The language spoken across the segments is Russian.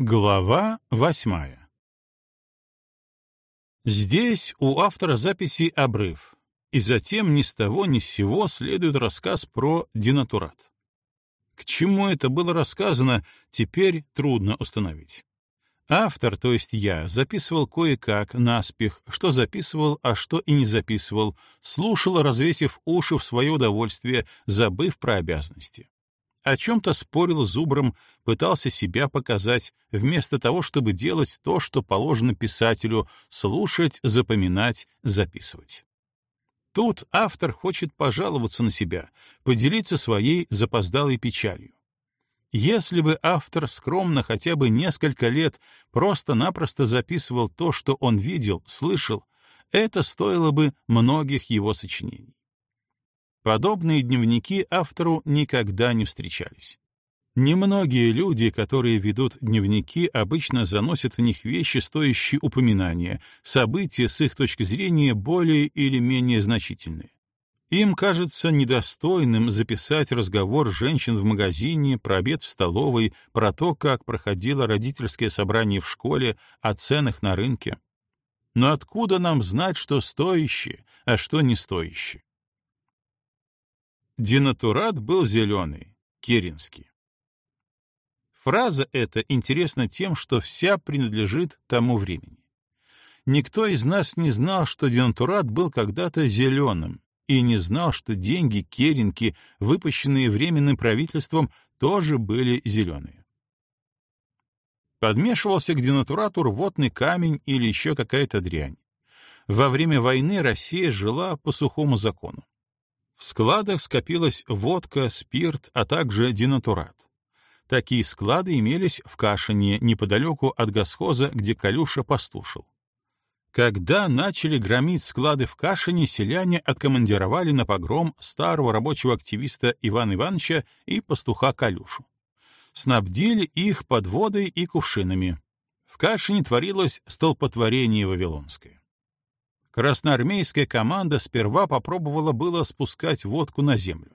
Глава восьмая Здесь у автора записи обрыв, и затем ни с того ни с сего следует рассказ про денатурат. К чему это было рассказано, теперь трудно установить. Автор, то есть я, записывал кое-как, наспех, что записывал, а что и не записывал, слушал, развесив уши в свое удовольствие, забыв про обязанности о чем-то спорил с Зубром, пытался себя показать, вместо того, чтобы делать то, что положено писателю — слушать, запоминать, записывать. Тут автор хочет пожаловаться на себя, поделиться своей запоздалой печалью. Если бы автор скромно хотя бы несколько лет просто-напросто записывал то, что он видел, слышал, это стоило бы многих его сочинений. Подобные дневники автору никогда не встречались. Немногие люди, которые ведут дневники, обычно заносят в них вещи, стоящие упоминания, события с их точки зрения более или менее значительные. Им кажется недостойным записать разговор женщин в магазине, про обед в столовой, про то, как проходило родительское собрание в школе, о ценах на рынке. Но откуда нам знать, что стоящее, а что не стоящее? Денатурат был зеленый, керенский. Фраза эта интересна тем, что вся принадлежит тому времени. Никто из нас не знал, что денатурат был когда-то зеленым, и не знал, что деньги керенки, выпущенные временным правительством, тоже были зеленые. Подмешивался к денатурату рвотный камень или еще какая-то дрянь. Во время войны Россия жила по сухому закону. В складах скопилась водка, спирт, а также денатурат. Такие склады имелись в Кашине, неподалеку от госхоза, где Калюша пастушил. Когда начали громить склады в Кашине, селяне откомандировали на погром старого рабочего активиста Ивана Ивановича и пастуха Калюшу. Снабдили их подводой и кувшинами. В Кашине творилось столпотворение вавилонское. Красноармейская команда сперва попробовала было спускать водку на землю.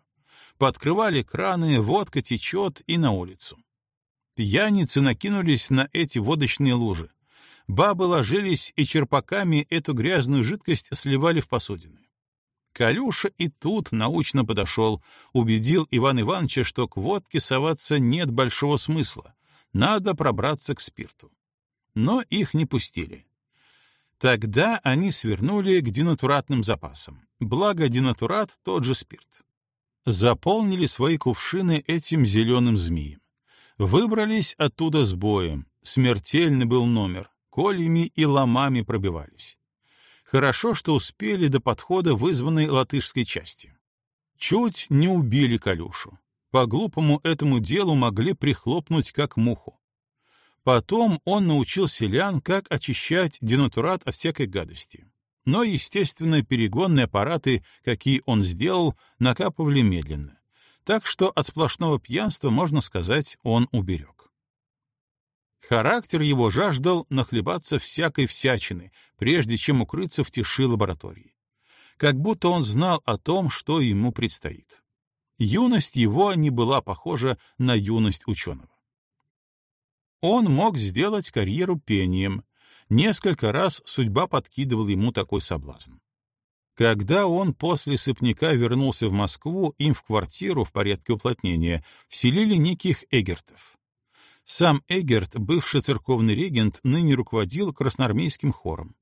Подкрывали краны, водка течет и на улицу. Пьяницы накинулись на эти водочные лужи. Бабы ложились и черпаками эту грязную жидкость сливали в посудины. Калюша и тут научно подошел, убедил Иван Ивановича, что к водке соваться нет большого смысла, надо пробраться к спирту. Но их не пустили. Тогда они свернули к денатуратным запасам. Благо, денатурат — тот же спирт. Заполнили свои кувшины этим зеленым змеем. Выбрались оттуда с боем. Смертельный был номер. Колями и ломами пробивались. Хорошо, что успели до подхода вызванной латышской части. Чуть не убили Калюшу. По глупому этому делу могли прихлопнуть как муху. Потом он научил селян, как очищать денатурат от всякой гадости. Но, естественно, перегонные аппараты, какие он сделал, накапывали медленно. Так что от сплошного пьянства, можно сказать, он уберег. Характер его жаждал нахлебаться всякой всячины, прежде чем укрыться в тиши лаборатории. Как будто он знал о том, что ему предстоит. Юность его не была похожа на юность ученого. Он мог сделать карьеру пением. Несколько раз судьба подкидывала ему такой соблазн. Когда он после сыпняка вернулся в Москву, им в квартиру в порядке уплотнения вселили неких Эгертов. Сам Эгерт, бывший церковный регент, ныне руководил красноармейским хором.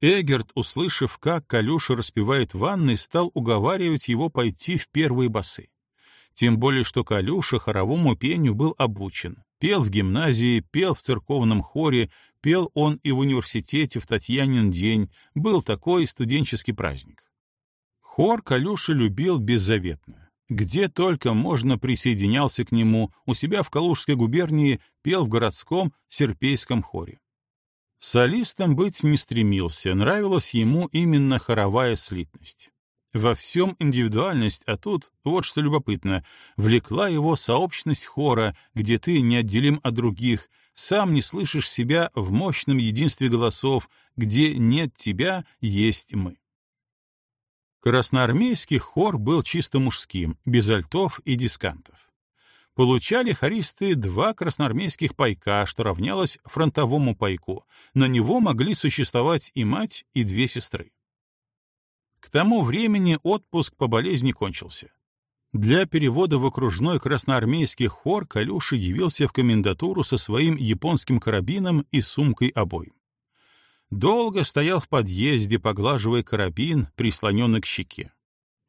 Эгерт, услышав, как Калюша распевает в ванной, стал уговаривать его пойти в первые басы. Тем более, что Калюша хоровому пению был обучен. Пел в гимназии, пел в церковном хоре, пел он и в университете в Татьянин день, был такой студенческий праздник. Хор Калюша любил беззаветно. Где только можно присоединялся к нему, у себя в Калужской губернии пел в городском серпейском хоре. Солистом быть не стремился, нравилась ему именно хоровая слитность. Во всем индивидуальность, а тут, вот что любопытно, влекла его сообщность хора, где ты неотделим от других, сам не слышишь себя в мощном единстве голосов, где нет тебя, есть мы. Красноармейский хор был чисто мужским, без альтов и дискантов. Получали хористы два красноармейских пайка, что равнялось фронтовому пайку. На него могли существовать и мать, и две сестры. К тому времени отпуск по болезни кончился. Для перевода в окружной красноармейский хор Калюша явился в комендатуру со своим японским карабином и сумкой обоим. Долго стоял в подъезде, поглаживая карабин, прислоненный к щеке.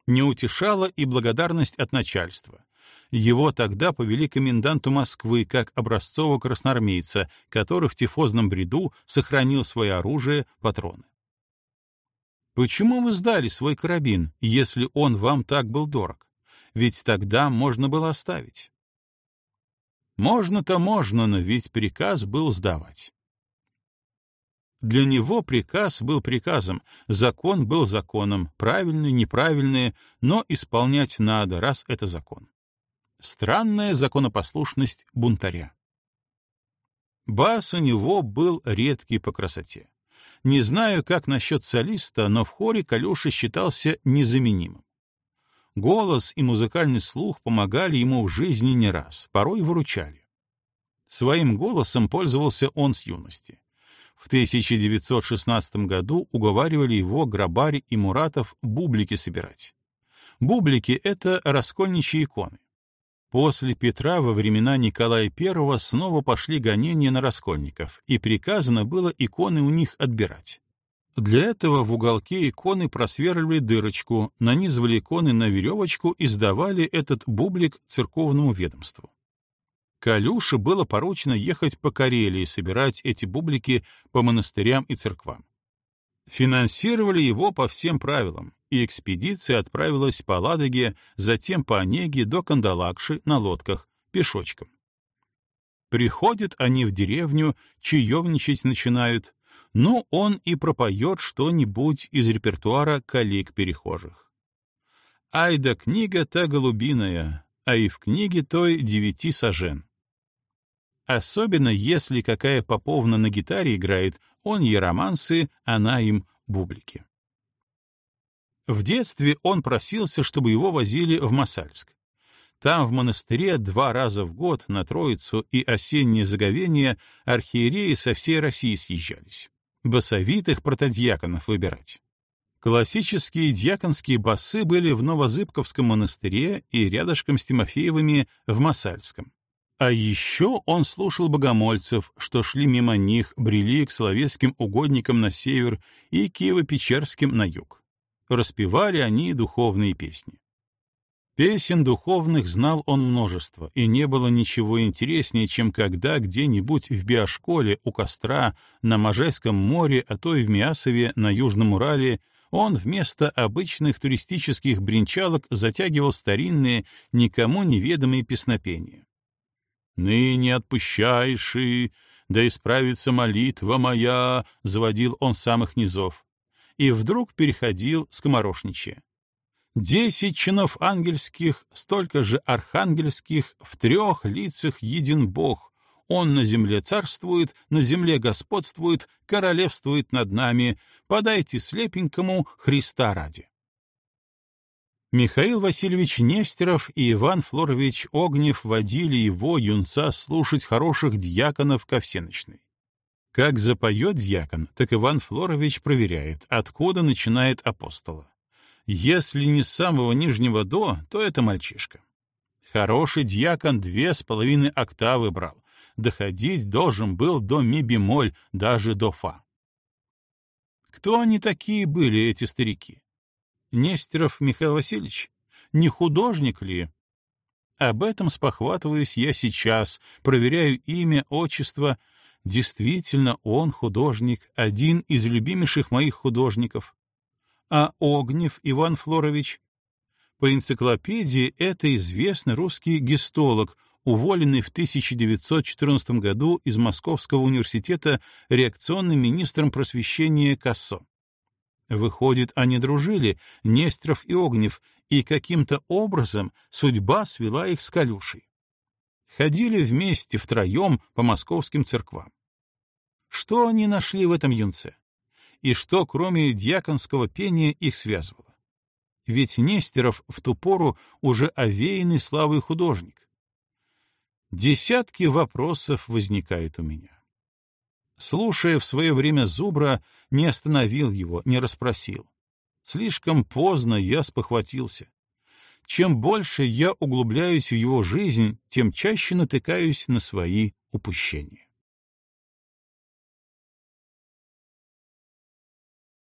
Не утешала и благодарность от начальства. Его тогда повели коменданту Москвы как образцового красноармейца, который в тифозном бреду сохранил свое оружие, патроны. Почему вы сдали свой карабин, если он вам так был дорог? Ведь тогда можно было оставить. Можно-то можно, но ведь приказ был сдавать. Для него приказ был приказом, закон был законом, правильный, неправильный, но исполнять надо, раз это закон. Странная законопослушность бунтаря. Бас у него был редкий по красоте. Не знаю, как насчет солиста, но в хоре Калюша считался незаменимым. Голос и музыкальный слух помогали ему в жизни не раз, порой выручали. Своим голосом пользовался он с юности. В 1916 году уговаривали его Грабарь и Муратов бублики собирать. Бублики — это раскольничьи иконы. После Петра во времена Николая I снова пошли гонения на раскольников, и приказано было иконы у них отбирать. Для этого в уголке иконы просверливали дырочку, нанизывали иконы на веревочку и сдавали этот бублик церковному ведомству. Калюше было поручено ехать по Карелии собирать эти бублики по монастырям и церквам. Финансировали его по всем правилам, и экспедиция отправилась по Ладоге, затем по Онеге до Кандалакши на лодках, пешочком. Приходят они в деревню, чаевничать начинают, ну, он и пропоет что-нибудь из репертуара коллег-перехожих. Ай да книга та голубиная, а и в книге той девяти сажен. Особенно если какая поповна на гитаре играет, он ей романсы, она им бублики. В детстве он просился, чтобы его возили в Масальск. Там, в монастыре, два раза в год на Троицу и осеннее заговение архиереи со всей России съезжались. Басовитых протодьяконов выбирать. Классические дьяконские басы были в Новозыбковском монастыре и рядышком с Тимофеевыми в Масальском. А еще он слушал богомольцев, что шли мимо них, брели к словецким угодникам на север и Киево-Печерским на юг. Распевали они духовные песни. Песен духовных знал он множество, и не было ничего интереснее, чем когда где-нибудь в Биошколе у костра, на Можайском море, а то и в Миасове на Южном Урале он вместо обычных туристических бренчалок затягивал старинные, никому неведомые песнопения ныне отпущайший, да исправится молитва моя, — заводил он самых низов. И вдруг переходил скоморошничая. Десять чинов ангельских, столько же архангельских, в трех лицах един Бог. Он на земле царствует, на земле господствует, королевствует над нами. Подайте слепенькому Христа ради. Михаил Васильевич Нестеров и Иван Флорович Огнев водили его, юнца, слушать хороших дьяконов ко всеночной. Как запоет дьякон, так Иван Флорович проверяет, откуда начинает апостола. Если не с самого нижнего до, то это мальчишка. Хороший дьякон две с половиной октавы брал. Доходить должен был до ми-бемоль, даже до фа. Кто они такие были, эти старики? Нестеров Михаил Васильевич? Не художник ли? Об этом спохватываюсь я сейчас, проверяю имя, отчество. Действительно, он художник, один из любимейших моих художников. А Огнев Иван Флорович? По энциклопедии это известный русский гистолог, уволенный в 1914 году из Московского университета реакционным министром просвещения Кассо. Выходит, они дружили, Нестров и Огнев, и каким-то образом судьба свела их с Калюшей. Ходили вместе втроем по московским церквам. Что они нашли в этом юнце? И что, кроме дьяконского пения, их связывало? Ведь Нестеров в ту пору уже овеянный славой художник. Десятки вопросов возникают у меня. Слушая в свое время Зубра, не остановил его, не расспросил. Слишком поздно я спохватился. Чем больше я углубляюсь в его жизнь, тем чаще натыкаюсь на свои упущения.